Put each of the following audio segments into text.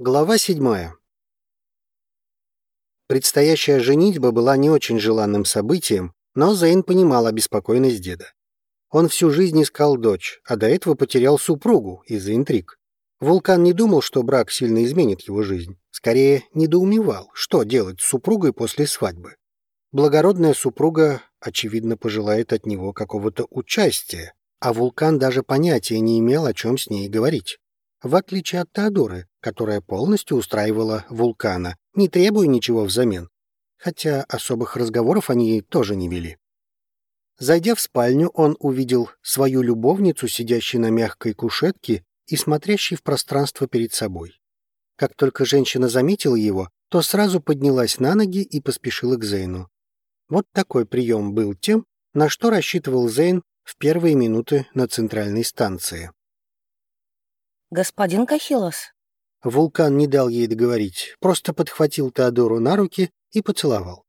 Глава седьмая. Предстоящая женитьба была не очень желанным событием, но Зейн понимал обеспокоенность деда. Он всю жизнь искал дочь, а до этого потерял супругу из-за интриг. Вулкан не думал, что брак сильно изменит его жизнь. Скорее, недоумевал, что делать с супругой после свадьбы. Благородная супруга, очевидно, пожелает от него какого-то участия, а Вулкан даже понятия не имел, о чем с ней говорить в отличие от Теодоры, которая полностью устраивала вулкана, не требуя ничего взамен, хотя особых разговоров они тоже не вели. Зайдя в спальню, он увидел свою любовницу, сидящей на мягкой кушетке и смотрящей в пространство перед собой. Как только женщина заметила его, то сразу поднялась на ноги и поспешила к Зейну. Вот такой прием был тем, на что рассчитывал Зейн в первые минуты на центральной станции. «Господин Кахилос». Вулкан не дал ей договорить, просто подхватил Теодору на руки и поцеловал.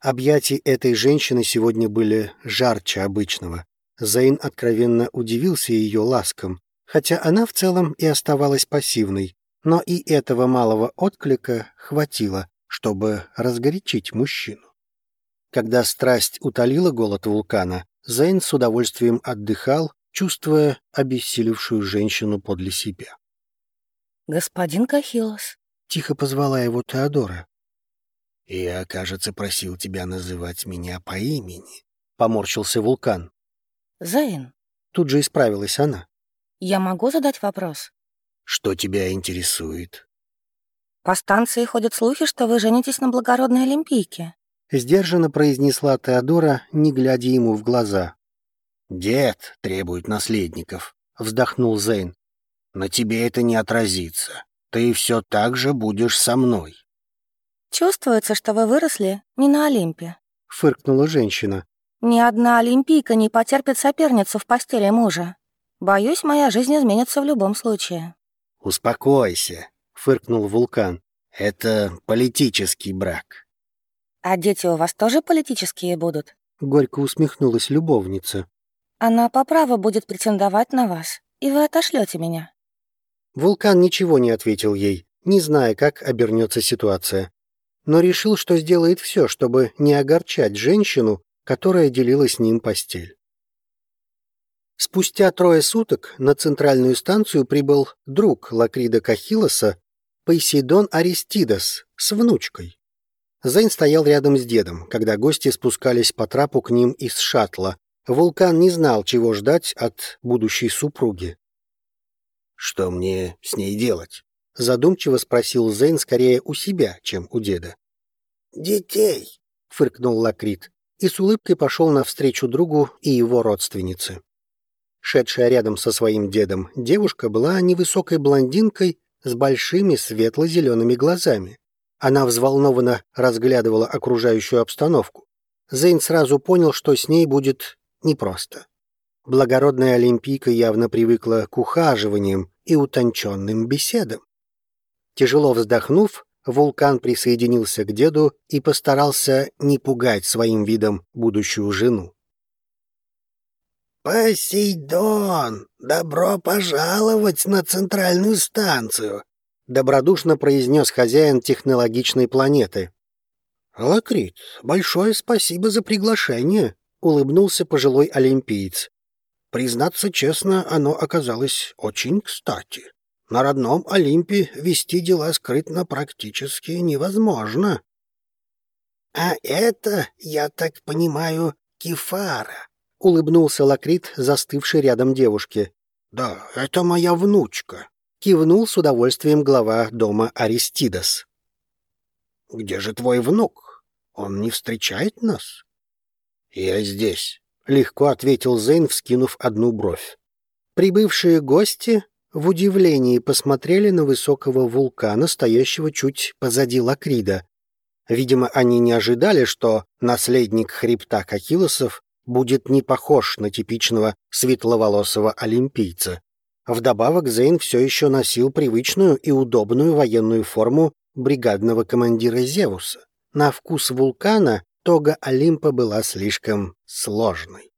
Объятия этой женщины сегодня были жарче обычного. Зейн откровенно удивился ее ласкам, хотя она в целом и оставалась пассивной, но и этого малого отклика хватило, чтобы разгорячить мужчину. Когда страсть утолила голод вулкана, Зейн с удовольствием отдыхал, чувствуя обессилевшую женщину подле себя. «Господин Кахилос», — тихо позвала его Теодора. «Я, кажется, просил тебя называть меня по имени», — поморщился вулкан. «Зейн». Тут же исправилась она. «Я могу задать вопрос?» «Что тебя интересует?» «По станции ходят слухи, что вы женитесь на благородной Олимпийке», — сдержанно произнесла Теодора, не глядя ему в глаза. «Дед требует наследников», — вздохнул Зейн. «На тебе это не отразится. Ты все так же будешь со мной». «Чувствуется, что вы выросли не на Олимпе», — фыркнула женщина. «Ни одна олимпийка не потерпит соперницу в постели мужа. Боюсь, моя жизнь изменится в любом случае». «Успокойся», — фыркнул вулкан. «Это политический брак». «А дети у вас тоже политические будут?» — горько усмехнулась любовница. Она по праву будет претендовать на вас, и вы отошлете меня». Вулкан ничего не ответил ей, не зная, как обернется ситуация. Но решил, что сделает все, чтобы не огорчать женщину, которая делила с ним постель. Спустя трое суток на центральную станцию прибыл друг Лакрида Кахилоса, Посейдон Аристидас, с внучкой. Зейн стоял рядом с дедом, когда гости спускались по трапу к ним из шаттла, Вулкан не знал, чего ждать от будущей супруги. «Что мне с ней делать?» — задумчиво спросил Зейн скорее у себя, чем у деда. «Детей», — фыркнул Лакрит и с улыбкой пошел навстречу другу и его родственнице. Шедшая рядом со своим дедом девушка была невысокой блондинкой с большими светло-зелеными глазами. Она взволнованно разглядывала окружающую обстановку. Зейн сразу понял, что с ней будет непросто. Благородная Олимпийка явно привыкла к ухаживаниям и утонченным беседам. Тяжело вздохнув, вулкан присоединился к деду и постарался не пугать своим видом будущую жену. «Посейдон, добро пожаловать на центральную станцию!» добродушно произнес хозяин технологичной планеты. «Лакрит, большое спасибо за приглашение», — улыбнулся пожилой олимпиец. «Признаться честно, оно оказалось очень кстати. На родном Олимпе вести дела скрытно практически невозможно». «А это, я так понимаю, Кефара», — улыбнулся Лакрит, застывший рядом девушке. «Да, это моя внучка», — кивнул с удовольствием глава дома Аристидас. «Где же твой внук? Он не встречает нас?» «Я здесь», — легко ответил Зейн, вскинув одну бровь. Прибывшие гости в удивлении посмотрели на высокого вулкана, стоящего чуть позади Лакрида. Видимо, они не ожидали, что наследник хребта Кахилосов будет не похож на типичного светловолосого олимпийца. Вдобавок Зейн все еще носил привычную и удобную военную форму бригадного командира Зевуса. На вкус вулкана тога Олимпа была слишком сложной.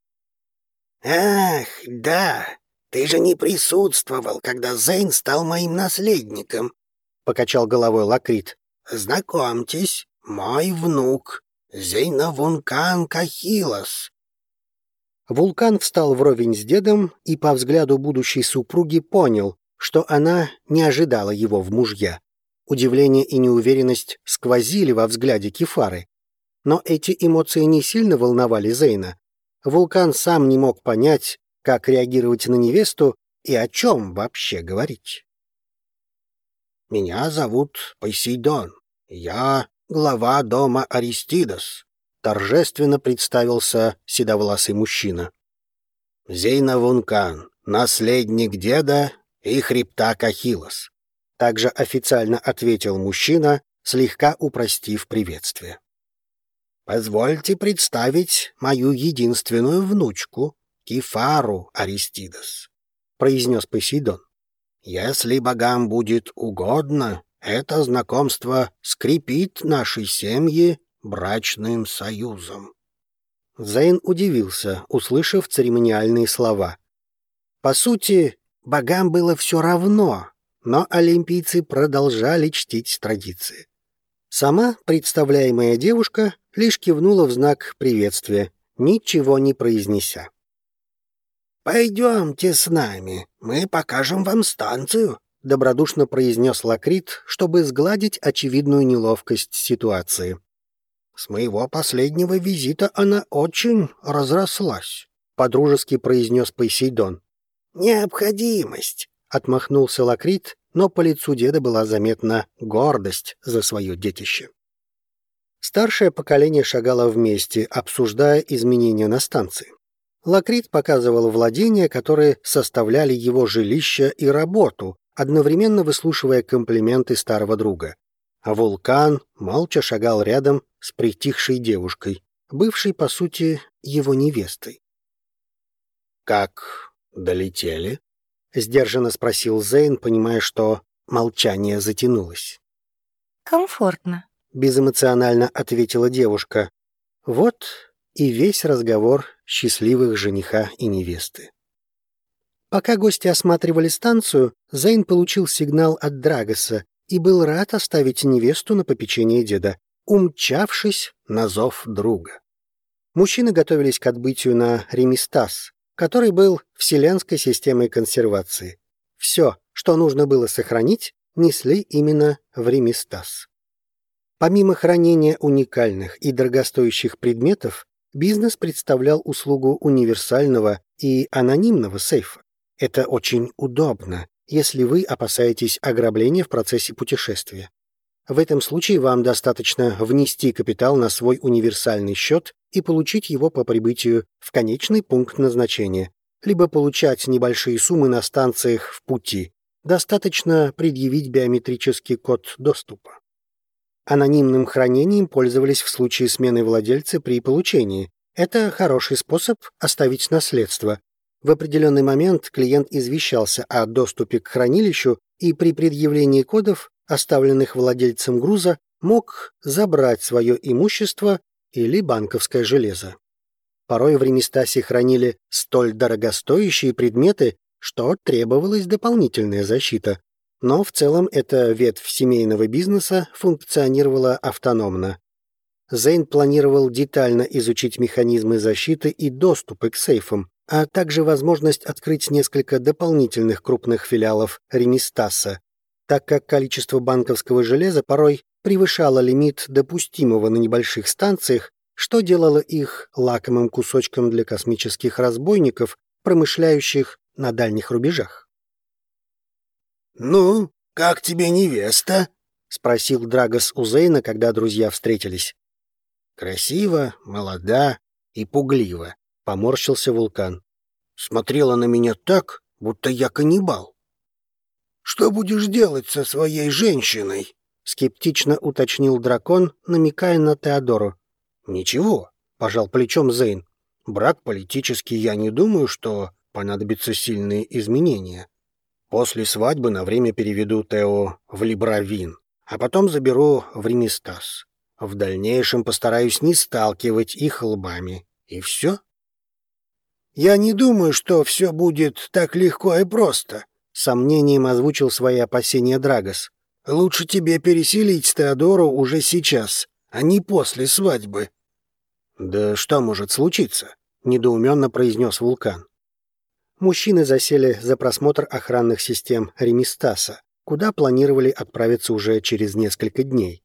«Ах, да, ты же не присутствовал, когда Зейн стал моим наследником. — покачал головой Лакрит. «Знакомьтесь, мой внук, Зейнавункан Кахилос». Вулкан встал вровень с дедом и по взгляду будущей супруги понял, что она не ожидала его в мужья. Удивление и неуверенность сквозили во взгляде Кефары. Но эти эмоции не сильно волновали Зейна. Вулкан сам не мог понять, как реагировать на невесту и о чем вообще говорить. «Меня зовут Посейдон. Я глава дома Аристидас», — торжественно представился седовласый мужчина. «Зейна Вункан, наследник деда и хребта Кахилос», — также официально ответил мужчина, слегка упростив приветствие. «Позвольте представить мою единственную внучку, Кефару Аристидас», — произнес Посейдон. «Если богам будет угодно, это знакомство скрепит наши семьи брачным союзом». Зейн удивился, услышав церемониальные слова. По сути, богам было все равно, но олимпийцы продолжали чтить традиции. Сама представляемая девушка лишь кивнула в знак приветствия, ничего не произнеся. «Пойдемте с нами, мы покажем вам станцию», — добродушно произнес Лакрит, чтобы сгладить очевидную неловкость ситуации. «С моего последнего визита она очень разрослась», — подружески произнес Посейдон. «Необходимость», — отмахнулся Лакрит, но по лицу деда была заметна гордость за свое детище. Старшее поколение шагало вместе, обсуждая изменения на станции. Лакрит показывал владения, которые составляли его жилище и работу, одновременно выслушивая комплименты старого друга. А вулкан молча шагал рядом с притихшей девушкой, бывшей, по сути, его невестой. «Как долетели?» — сдержанно спросил Зейн, понимая, что молчание затянулось. «Комфортно», — безэмоционально ответила девушка. Вот и весь разговор счастливых жениха и невесты. Пока гости осматривали станцию, Зейн получил сигнал от Драгоса и был рад оставить невесту на попечение деда, умчавшись на зов друга. Мужчины готовились к отбытию на Ремистас, который был вселенской системой консервации. Все, что нужно было сохранить, несли именно в Ремистас. Помимо хранения уникальных и дорогостоящих предметов, Бизнес представлял услугу универсального и анонимного сейфа. Это очень удобно, если вы опасаетесь ограбления в процессе путешествия. В этом случае вам достаточно внести капитал на свой универсальный счет и получить его по прибытию в конечный пункт назначения, либо получать небольшие суммы на станциях в пути. Достаточно предъявить биометрический код доступа. Анонимным хранением пользовались в случае смены владельца при получении. Это хороший способ оставить наследство. В определенный момент клиент извещался о доступе к хранилищу и при предъявлении кодов, оставленных владельцем груза, мог забрать свое имущество или банковское железо. Порой в Ремистасе хранили столь дорогостоящие предметы, что требовалась дополнительная защита, но в целом эта ветвь семейного бизнеса функционировала автономно. Зейн планировал детально изучить механизмы защиты и доступы к сейфам, а также возможность открыть несколько дополнительных крупных филиалов Ремистаса, так как количество банковского железа порой превышало лимит допустимого на небольших станциях, что делало их лакомым кусочком для космических разбойников, промышляющих на дальних рубежах. «Ну, как тебе невеста?» — спросил Драгос у Зейна, когда друзья встретились. «Красиво, молода и пуглива», — поморщился вулкан. «Смотрела на меня так, будто я каннибал». «Что будешь делать со своей женщиной?» — скептично уточнил дракон, намекая на Теодору. «Ничего», — пожал плечом Зейн. «Брак политический, я не думаю, что понадобятся сильные изменения. После свадьбы на время переведу Тео в Либравин, а потом заберу в Ремистас. В дальнейшем постараюсь не сталкивать их лбами. И все. «Я не думаю, что все будет так легко и просто», — сомнением озвучил свои опасения Драгос. Лучше тебе переселить Теодору уже сейчас, а не после свадьбы». «Да что может случиться?» — недоуменно произнес Вулкан. Мужчины засели за просмотр охранных систем Ремистаса, куда планировали отправиться уже через несколько дней.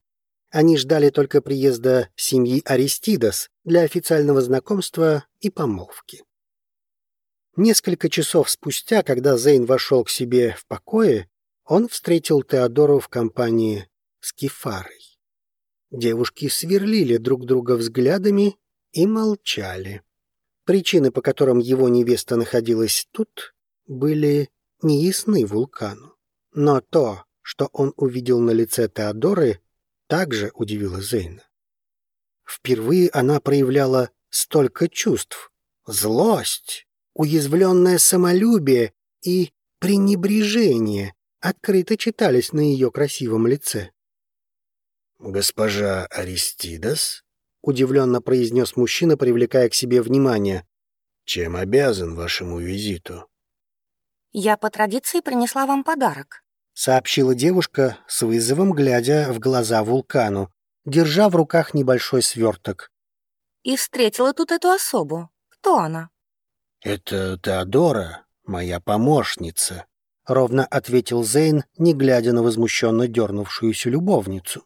Они ждали только приезда семьи Аристидас для официального знакомства и помолвки. Несколько часов спустя, когда Зейн вошел к себе в покое, он встретил Теодору в компании с Кефарой. Девушки сверлили друг друга взглядами и молчали. Причины, по которым его невеста находилась тут, были неясны вулкану. Но то, что он увидел на лице Теодоры, также удивило Зейна. Впервые она проявляла столько чувств. Злость, уязвленное самолюбие и пренебрежение открыто читались на ее красивом лице. «Госпожа Аристидас?» — удивленно произнес мужчина, привлекая к себе внимание. «Чем обязан вашему визиту?» «Я по традиции принесла вам подарок», — сообщила девушка с вызовом, глядя в глаза вулкану, держа в руках небольшой сверток. «И встретила тут эту особу. Кто она?» «Это Теодора, моя помощница», — ровно ответил Зейн, не глядя на возмущенно дернувшуюся любовницу.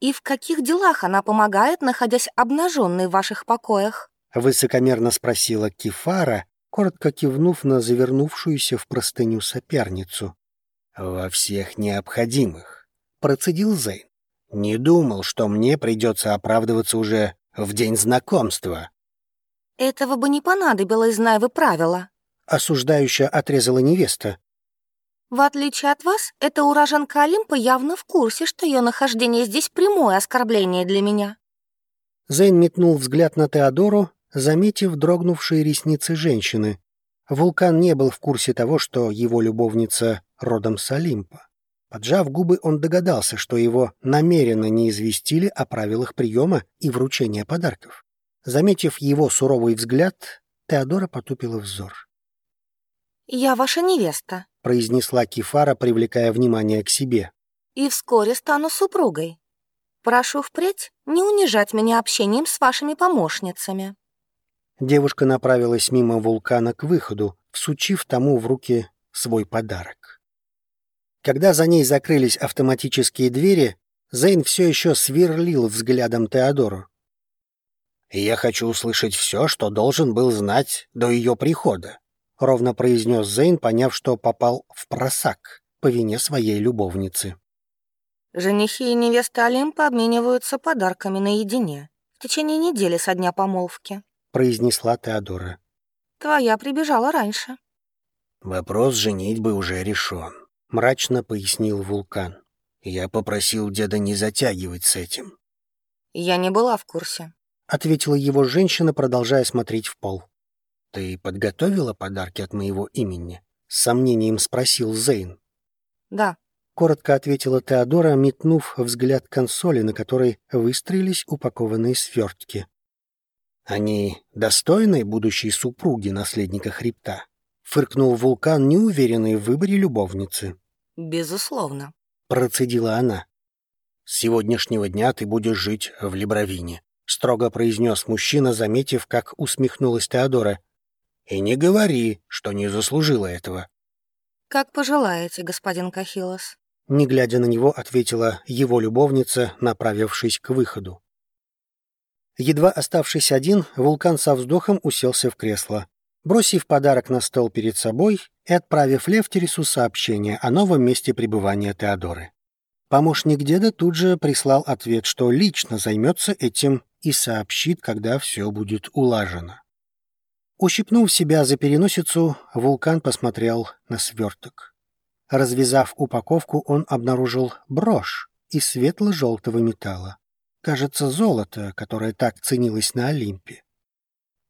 «И в каких делах она помогает, находясь обнаженной в ваших покоях?» — высокомерно спросила Кефара, коротко кивнув на завернувшуюся в простыню соперницу. «Во всех необходимых», — процедил Зейн. «Не думал, что мне придется оправдываться уже в день знакомства». «Этого бы не понадобилось, зная вы правила», — осуждающая отрезала невеста. «В отличие от вас, эта уроженка Олимпа явно в курсе, что ее нахождение здесь прямое оскорбление для меня». Зейн метнул взгляд на Теодору, заметив дрогнувшие ресницы женщины. Вулкан не был в курсе того, что его любовница родом с Олимпа. Поджав губы, он догадался, что его намеренно не известили о правилах приема и вручения подарков. Заметив его суровый взгляд, Теодора потупила взор. «Я ваша невеста», — произнесла Кефара, привлекая внимание к себе. «И вскоре стану супругой. Прошу впредь не унижать меня общением с вашими помощницами». Девушка направилась мимо вулкана к выходу, всучив тому в руки свой подарок. Когда за ней закрылись автоматические двери, Зейн все еще сверлил взглядом Теодору. «Я хочу услышать все, что должен был знать до ее прихода», — ровно произнес Зейн, поняв, что попал в просак по вине своей любовницы. «Женихи и невесты Олимпа обмениваются подарками наедине в течение недели со дня помолвки», — произнесла Теодора. «Твоя прибежала раньше». «Вопрос женитьбы уже решен», — мрачно пояснил Вулкан. «Я попросил деда не затягивать с этим». «Я не была в курсе», — ответила его женщина, продолжая смотреть в пол. «Ты подготовила подарки от моего имени?» — с сомнением спросил Зейн. «Да», — коротко ответила Теодора, метнув взгляд консоли, на которой выстроились упакованные свертки. «Они достойны будущей супруги наследника хребта?» — фыркнул вулкан, неуверенный в выборе любовницы. «Безусловно», — процедила она. «С сегодняшнего дня ты будешь жить в Либровине», — строго произнес мужчина, заметив, как усмехнулась Теодора. «И не говори, что не заслужила этого». «Как пожелаете, господин Кахилос», — не глядя на него, ответила его любовница, направившись к выходу. Едва оставшись один, вулкан со вздохом уселся в кресло. Бросив подарок на стол перед собой и отправив Левтерису сообщение о новом месте пребывания Теодоры. Помощник деда тут же прислал ответ, что лично займется этим и сообщит, когда все будет улажено. Ущипнув себя за переносицу, вулкан посмотрел на сверток. Развязав упаковку, он обнаружил брошь из светло-желтого металла. Кажется, золото, которое так ценилось на Олимпе.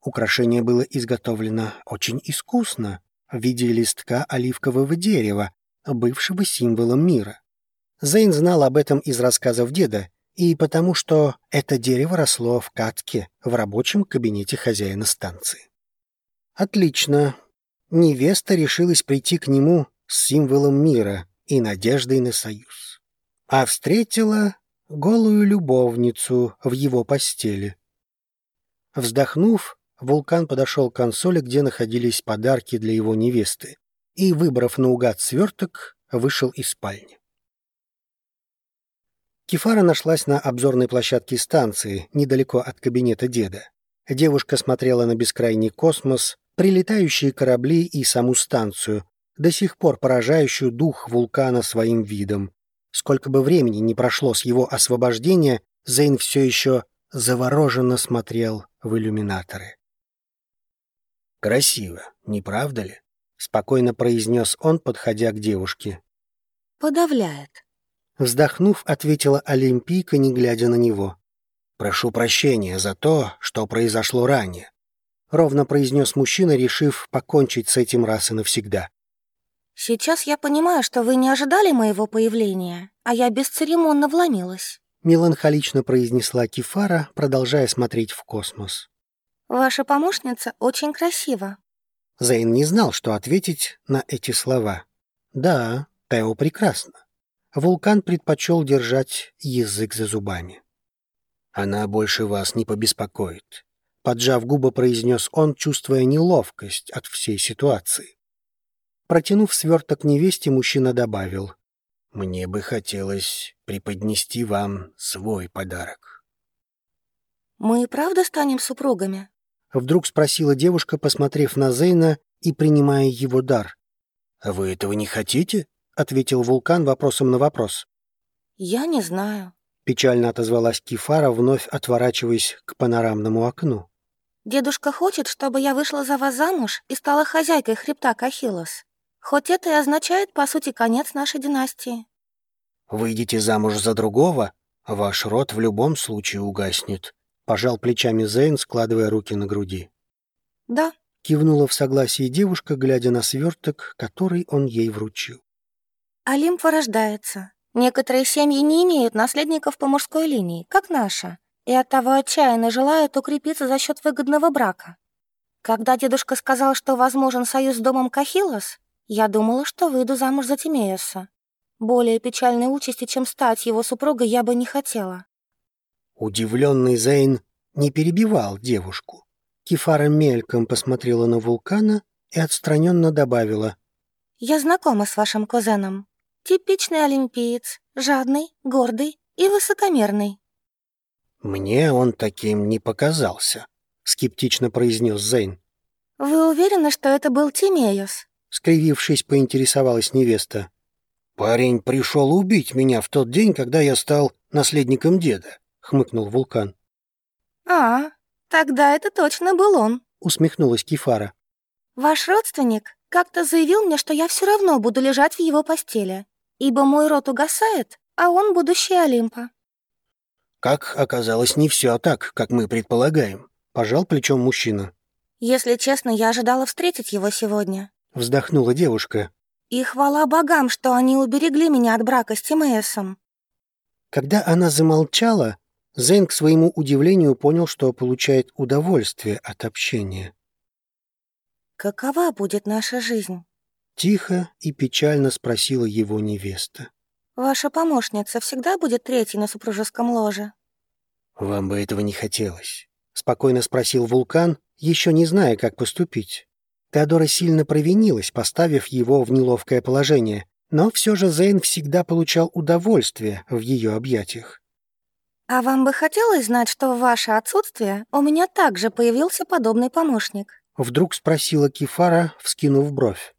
Украшение было изготовлено очень искусно, в виде листка оливкового дерева, бывшего символом мира. Зейн знал об этом из рассказов деда, и потому что это дерево росло в катке в рабочем кабинете хозяина станции. Отлично. Невеста решилась прийти к нему с символом мира, и надеждой на союз. А встретила голую любовницу в его постели. Вздохнув, Вулкан подошел к консоли, где находились подарки для его невесты, и, выбрав наугад сверток, вышел из спальни. Кефара нашлась на обзорной площадке станции, недалеко от кабинета деда. Девушка смотрела на бескрайний космос, прилетающие корабли и саму станцию, до сих пор поражающую дух вулкана своим видом. Сколько бы времени ни прошло с его освобождения, Зейн все еще завороженно смотрел в иллюминаторы. «Красиво, не правда ли?» — спокойно произнес он, подходя к девушке. «Подавляет». Вздохнув, ответила Олимпийка, не глядя на него. «Прошу прощения за то, что произошло ранее», — ровно произнес мужчина, решив покончить с этим раз и навсегда. «Сейчас я понимаю, что вы не ожидали моего появления, а я бесцеремонно вломилась», — меланхолично произнесла Кефара, продолжая смотреть в космос. «Ваша помощница очень красива». Зейн не знал, что ответить на эти слова. «Да, Тео прекрасно». Вулкан предпочел держать язык за зубами. «Она больше вас не побеспокоит», — поджав губы, произнес он, чувствуя неловкость от всей ситуации. Протянув сверток невесте, мужчина добавил. «Мне бы хотелось преподнести вам свой подарок». «Мы и правда станем супругами?» Вдруг спросила девушка, посмотрев на Зейна и принимая его дар. «А «Вы этого не хотите?» — ответил Вулкан вопросом на вопрос. «Я не знаю», — печально отозвалась Кефара, вновь отворачиваясь к панорамному окну. «Дедушка хочет, чтобы я вышла за вас замуж и стала хозяйкой хребта Кахилос. Хоть это и означает, по сути, конец нашей династии. «Выйдете замуж за другого, ваш род в любом случае угаснет», — пожал плечами Зейн, складывая руки на груди. «Да», — кивнула в согласии девушка, глядя на сверток, который он ей вручил. «Олимп вырождается. Некоторые семьи не имеют наследников по мужской линии, как наша, и оттого отчаянно желают укрепиться за счет выгодного брака. Когда дедушка сказал, что возможен союз с домом Кахилос, я думала, что выйду замуж за Тимеяса. Более печальной участи, чем стать его супругой, я бы не хотела. Удивленный Зейн не перебивал девушку. Кефара мельком посмотрела на вулкана и отстраненно добавила. «Я знакома с вашим кузеном. Типичный олимпиец, жадный, гордый и высокомерный». «Мне он таким не показался», — скептично произнес Зейн. «Вы уверены, что это был Тимеяс?» скривившись, поинтересовалась невеста. «Парень пришел убить меня в тот день, когда я стал наследником деда», — хмыкнул вулкан. «А, тогда это точно был он», — усмехнулась Кефара. «Ваш родственник как-то заявил мне, что я все равно буду лежать в его постели, ибо мой род угасает, а он будущий Олимпа». «Как оказалось, не все так, как мы предполагаем», — пожал плечом мужчина. «Если честно, я ожидала встретить его сегодня, — вздохнула девушка. «И хвала богам, что они уберегли меня от брака с Тимеесом». Когда она замолчала, Зейн к своему удивлению понял, что получает удовольствие от общения. «Какова будет наша жизнь?» Тихо и печально спросила его невеста. «Ваша помощница всегда будет третьей на супружеском ложе?» «Вам бы этого не хотелось», — спокойно спросил Вулкан, еще не зная, как поступить. Теодора сильно провинилась, поставив его в неловкое положение, но все же Зейн всегда получал удовольствие в ее объятиях. «А вам бы хотелось знать, что в ваше отсутствие у меня также появился подобный помощник?» Вдруг спросила Кефара, вскинув бровь.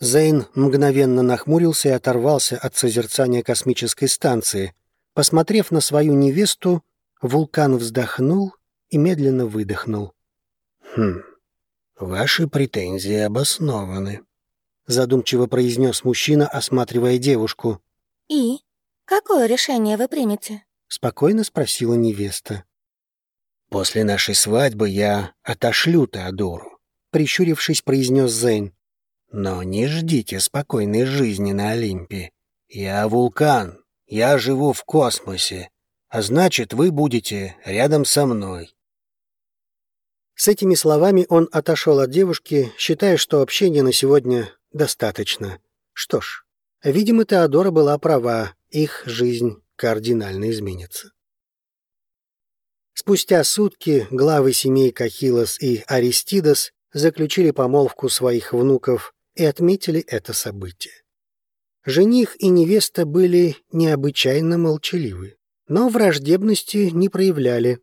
Зейн мгновенно нахмурился и оторвался от созерцания космической станции. Посмотрев на свою невесту, вулкан вздохнул и медленно выдохнул. «Хм, «Ваши претензии обоснованы», — задумчиво произнес мужчина, осматривая девушку. «И? Какое решение вы примете?» — спокойно спросила невеста. «После нашей свадьбы я отошлю Теодору», — прищурившись, произнес Зейн. «Но не ждите спокойной жизни на Олимпе. Я вулкан, я живу в космосе, а значит, вы будете рядом со мной. С этими словами он отошел от девушки, считая, что общения на сегодня достаточно. Что ж, Видимо, Теодора была права, их жизнь кардинально изменится. Спустя сутки главы семей Кахилос и Аристидас заключили помолвку своих внуков и отметили это событие. Жених и невеста были необычайно молчаливы, но враждебности не проявляли.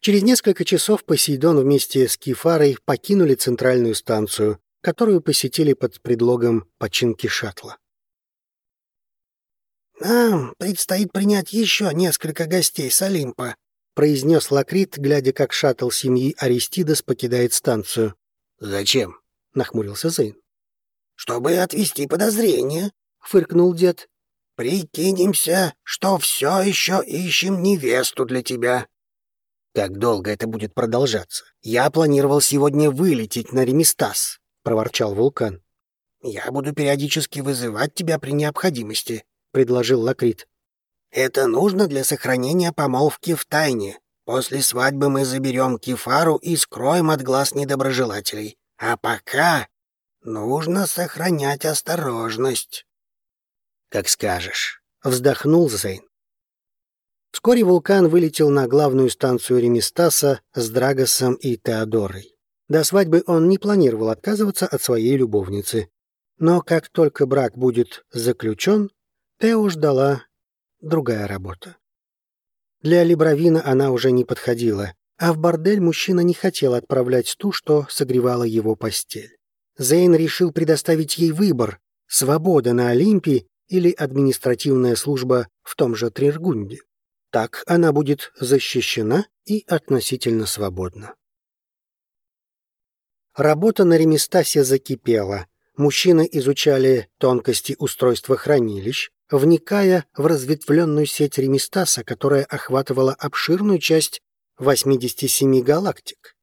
Через несколько часов Посейдон вместе с Кефарой покинули центральную станцию, которую посетили под предлогом починки шаттла. «Нам предстоит принять еще несколько гостей с Олимпа», произнес Лакрит, глядя, как шаттл семьи Аристидас покидает станцию. «Зачем?» — нахмурился Зейн. «Чтобы отвести подозрения», — фыркнул дед. «Прикинемся, что все еще ищем невесту для тебя». «Как долго это будет продолжаться? Я планировал сегодня вылететь на Ремистас», — проворчал Вулкан. «Я буду периодически вызывать тебя при необходимости», — предложил Лакрит. Это нужно для сохранения помолвки в тайне. После свадьбы мы заберем Кефару и скроем от глаз недоброжелателей. А пока нужно сохранять осторожность. Как скажешь, вздохнул Зейн. Вскоре вулкан вылетел на главную станцию Ремистаса с Драгосом и Теодорой. До свадьбы он не планировал отказываться от своей любовницы. Но как только брак будет заключен, Тео ждала другая работа. Для Либровина она уже не подходила, а в бордель мужчина не хотел отправлять ту, что согревала его постель. Зейн решил предоставить ей выбор — свобода на Олимпе или административная служба в том же Триргунде. Так она будет защищена и относительно свободна. Работа на Реместасе закипела. Мужчины изучали тонкости устройства хранилищ, вникая в разветвленную сеть Ремистаса, которая охватывала обширную часть 87 галактик.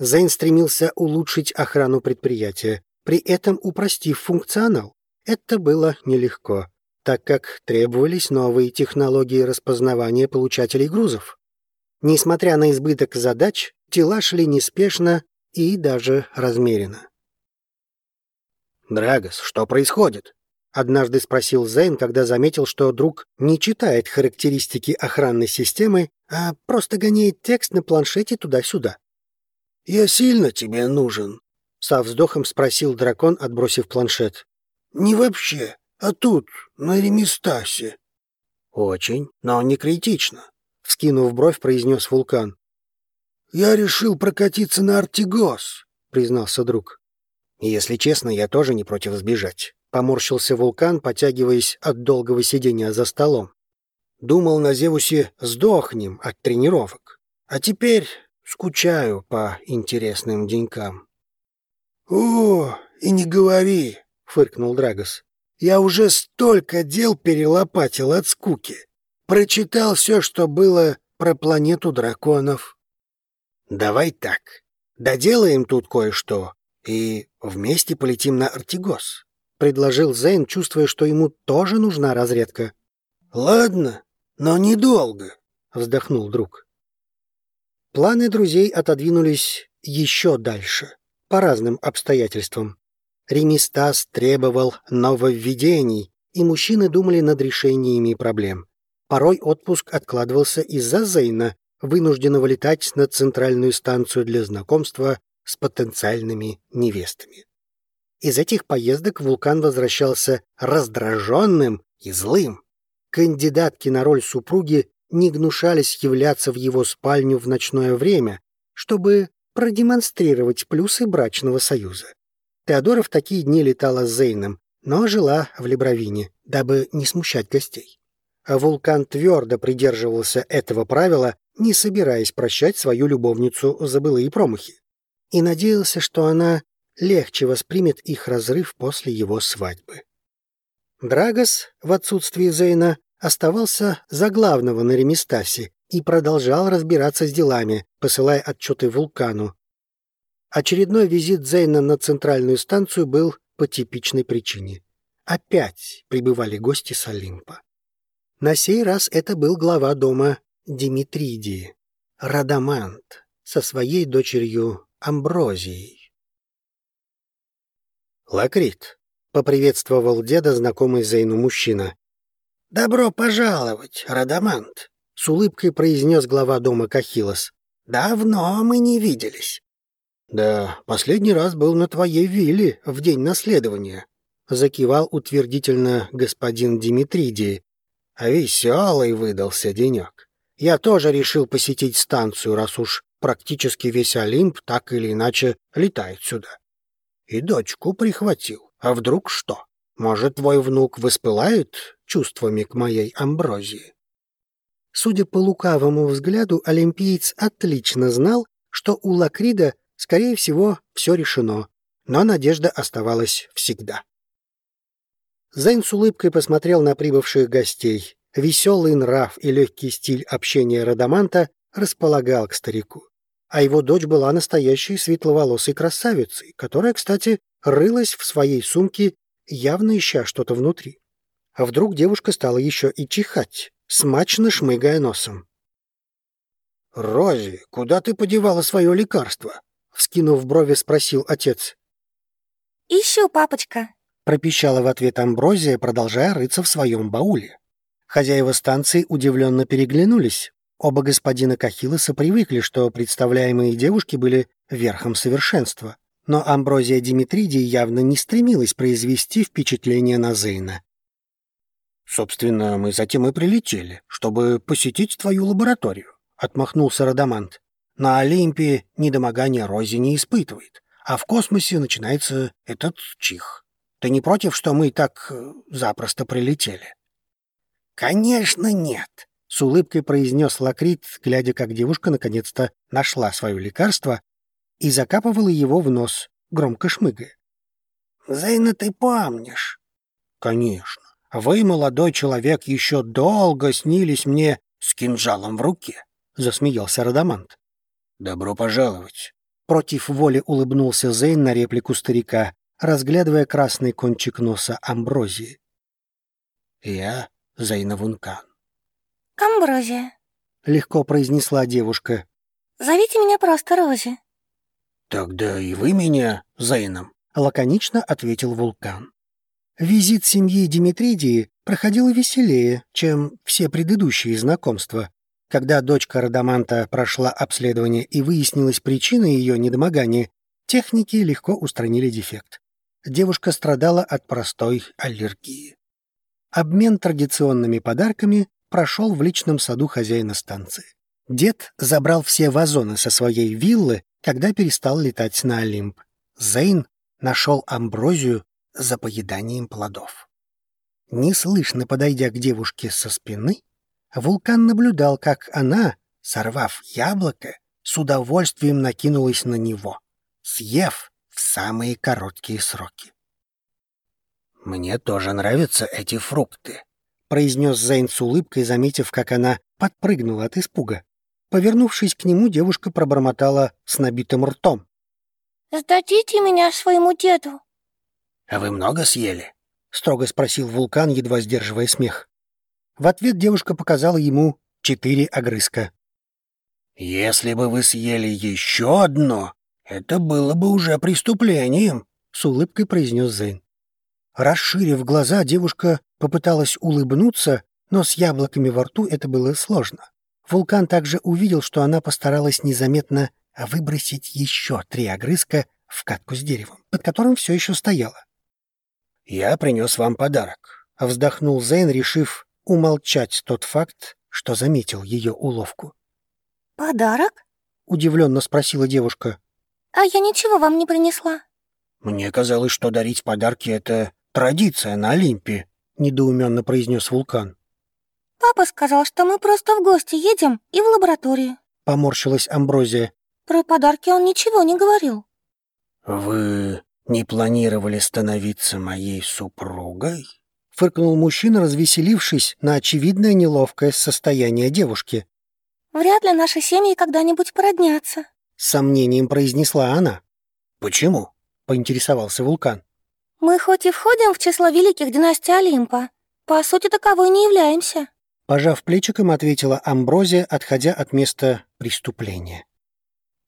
Зейн стремился улучшить охрану предприятия, при этом упростив функционал. Это было нелегко, так как требовались новые технологии распознавания получателей грузов. Несмотря на избыток задач, дела шли неспешно и даже размеренно. «Драгос, что происходит?» — однажды спросил Зейн, когда заметил, что друг не читает характеристики охранной системы, а просто гоняет текст на планшете туда-сюда. «Я сильно тебе нужен?» — со вздохом спросил дракон, отбросив планшет. «Не вообще, а тут, на Ремистасе». «Очень, но не критично», — вскинув бровь, произнес вулкан. «Я решил прокатиться на Артигос», — признался друг. «Если честно, я тоже не против сбежать. Поморщился вулкан, потягиваясь от долгого сидения за столом. Думал, на Зевусе сдохнем от тренировок. А теперь скучаю по интересным денькам. «О, и не говори!» — фыркнул Драгос. «Я уже столько дел перелопатил от скуки. Прочитал все, что было про планету драконов». «Давай так. Доделаем тут кое-что и вместе полетим на Артигос предложил Зейн, чувствуя, что ему тоже нужна разрядка. «Ладно, но недолго», — вздохнул друг. Планы друзей отодвинулись еще дальше, по разным обстоятельствам. Ремистас требовал нововведений, и мужчины думали над решениями проблем. Порой отпуск откладывался из-за Зейна, вынужденного летать на центральную станцию для знакомства с потенциальными невестами. Из этих поездок Вулкан возвращался раздраженным и злым. Кандидатки на роль супруги не гнушались являться в его спальню в ночное время, чтобы продемонстрировать плюсы брачного союза. Теодора в такие дни летала с Зейном, но жила в Лебровине, дабы не смущать гостей. А вулкан твердо придерживался этого правила, не собираясь прощать свою любовницу за былые промахи. И надеялся, что она легче воспримет их разрыв после его свадьбы. Драгос, в отсутствие Зейна, оставался за главного на Ремистасе и продолжал разбираться с делами, посылая отчеты вулкану. Очередной визит Зейна на центральную станцию был по типичной причине. Опять прибывали гости с Олимпа. На сей раз это был глава дома Димитридии, Радамант, со своей дочерью Амброзией. «Лакрит, — поприветствовал деда знакомый Зейну мужчина. «Добро пожаловать, Радамант», — с улыбкой произнес глава дома Кахилос. «Давно мы не виделись». «Да, последний раз был на твоей вилле в день наследования», — закивал утвердительно господин Димитридий. «А веселый выдался денек. Я тоже решил посетить станцию, раз уж практически весь Олимп так или иначе летает сюда. И дочку прихватил. А вдруг что? Может, твой внук воспылает чувствами к моей амброзии?» Судя по лукавому взгляду, олимпиец отлично знал, что у Лакрида Скорее всего, все решено, но надежда оставалась всегда. Зейн с улыбкой посмотрел на прибывших гостей. Веселый нрав и легкий стиль общения Радаманта располагал к старику. А его дочь была настоящей светловолосой красавицей, которая, кстати, рылась в своей сумке, явно ища что-то внутри. А вдруг девушка стала еще и чихать, смачно шмыгая носом. «Рози, куда ты подевала свое лекарство?» вскинув брови, спросил отец. «Ищу, папочка», — пропищала в ответ Амброзия, продолжая рыться в своем бауле. Хозяева станции удивленно переглянулись. Оба господина Кахилоса привыкли, что представляемые девушки были верхом совершенства. Но Амброзия Димитридий явно не стремилась произвести впечатление на Зейна. «Собственно, мы затем и прилетели, чтобы посетить твою лабораторию», — отмахнулся Радамант. На Олимпе недомогания Рози не испытывает, а в космосе начинается этот чих. Ты не против, что мы так э, запросто прилетели?» «Конечно нет», — с улыбкой произнес Лакрит, глядя, как девушка наконец-то нашла свое лекарство и закапывала его в нос, громко шмыгая. «Зейна, ты помнишь?» «Конечно. Вы, молодой человек, еще долго снились мне с кинжалом в руке», — засмеялся Радамант. «Добро пожаловать!» Против воли улыбнулся Зейн на реплику старика, разглядывая красный кончик носа Амброзии. «Я Зейна Вункан». «Амброзия», — легко произнесла девушка. «Зовите меня просто Рози». «Тогда и вы меня Зейном», — лаконично ответил Вулкан. Визит семьи Димитридии проходил веселее, чем все предыдущие знакомства. Когда дочка Радаманта прошла обследование и выяснилась причина ее недомогания, техники легко устранили дефект. Девушка страдала от простой аллергии. Обмен традиционными подарками прошел в личном саду хозяина станции. Дед забрал все вазоны со своей виллы, когда перестал летать на Олимп. Зейн нашел амброзию за поеданием плодов. Неслышно подойдя к девушке со спины, Вулкан наблюдал, как она, сорвав яблоко, с удовольствием накинулась на него, съев в самые короткие сроки. «Мне тоже нравятся эти фрукты», — произнес Зейн с улыбкой, заметив, как она подпрыгнула от испуга. Повернувшись к нему, девушка пробормотала с набитым ртом. «Сдадите меня своему деду». «А вы много съели?» — строго спросил Вулкан, едва сдерживая смех. В ответ девушка показала ему четыре огрызка. «Если бы вы съели еще одно, это было бы уже преступлением», — с улыбкой произнес Зейн. Расширив глаза, девушка попыталась улыбнуться, но с яблоками во рту это было сложно. Вулкан также увидел, что она постаралась незаметно выбросить еще три огрызка в катку с деревом, под которым все еще стояла. «Я принес вам подарок», — вздохнул Зейн, решив умолчать тот факт, что заметил ее уловку. «Подарок?» — удивленно спросила девушка. «А я ничего вам не принесла». «Мне казалось, что дарить подарки — это традиция на Олимпе», — недоуменно произнес Вулкан. «Папа сказал, что мы просто в гости едем и в лабораторию», — поморщилась Амброзия. «Про подарки он ничего не говорил». «Вы не планировали становиться моей супругой?» фыркнул мужчина, развеселившись на очевидное неловкое состояние девушки. «Вряд ли наши семьи когда-нибудь породнятся», — с сомнением произнесла она. «Почему?» — поинтересовался вулкан. «Мы хоть и входим в число великих династий Олимпа, по сути таковой не являемся», — пожав плечиком, ответила Амброзия, отходя от места преступления.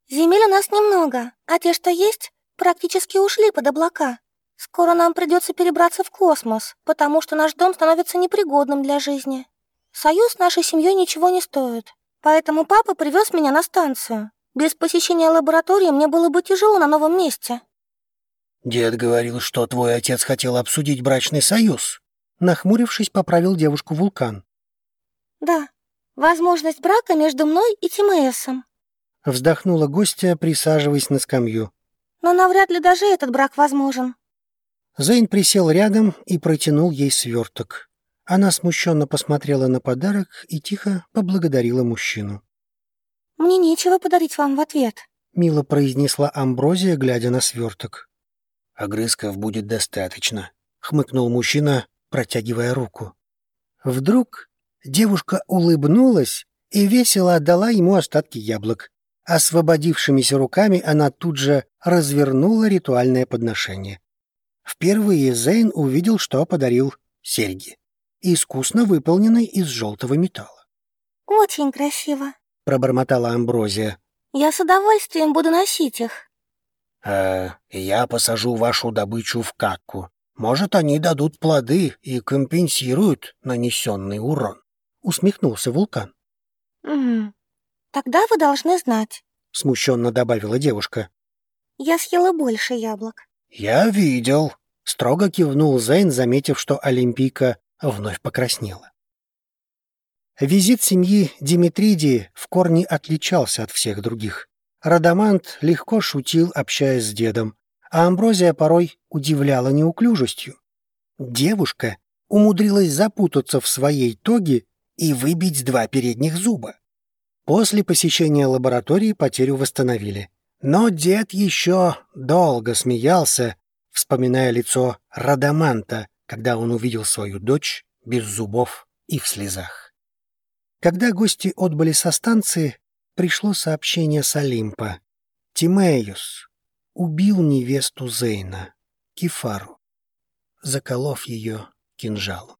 «Земель у нас немного, а те, что есть, практически ушли под облака. Скоро нам придется перебраться в космос, потому что наш дом становится непригодным для жизни. Союз нашей семьей ничего не стоит, поэтому папа привез меня на станцию. Без посещения лаборатории мне было бы тяжело на новом месте». «Дед говорил, что твой отец хотел обсудить брачный союз», Нахмурившись, поправил девушку вулкан. «Да, возможность брака между мной и Тимеесом», вздохнула гостья, присаживаясь на скамью. «Но навряд ли даже этот брак возможен». Зейн присел рядом и протянул ей сверток. Она смущенно посмотрела на подарок и тихо поблагодарила мужчину. «Мне нечего подарить вам в ответ», — мило произнесла Амброзия, глядя на сверток. «Огрызков будет достаточно», — хмыкнул мужчина, протягивая руку. Вдруг девушка улыбнулась и весело отдала ему остатки яблок. Освободившимися руками она тут же развернула ритуальное подношение. Впервые Зейн увидел, что подарил серьги, искусно выполненные из желтого металла. «Очень красиво», — пробормотала Амброзия. «Я с удовольствием буду носить их». «А я посажу вашу добычу в какку», может, они дадут плоды и компенсируют нанесенный урон», — усмехнулся вулкан. «Угу. Тогда вы должны знать», — смущенно добавила девушка. «Я съела больше яблок». «Я видел», — строго кивнул Зейн, заметив, что Олимпийка вновь покраснела. Визит семьи Димитридии в корне отличался от всех других. Радамант легко шутил, общаясь с дедом, а Амброзия порой удивляла неуклюжестью. Девушка умудрилась запутаться в своей тоге и выбить два передних зуба. После посещения лаборатории потерю восстановили. Но дед еще долго смеялся, вспоминая лицо Радаманта, когда он увидел свою дочь без зубов и в слезах. Когда гости отбыли со станции, пришло сообщение с Олимпа. Тимеюс, убил невесту Зейна, Кефару, заколов ее кинжалом.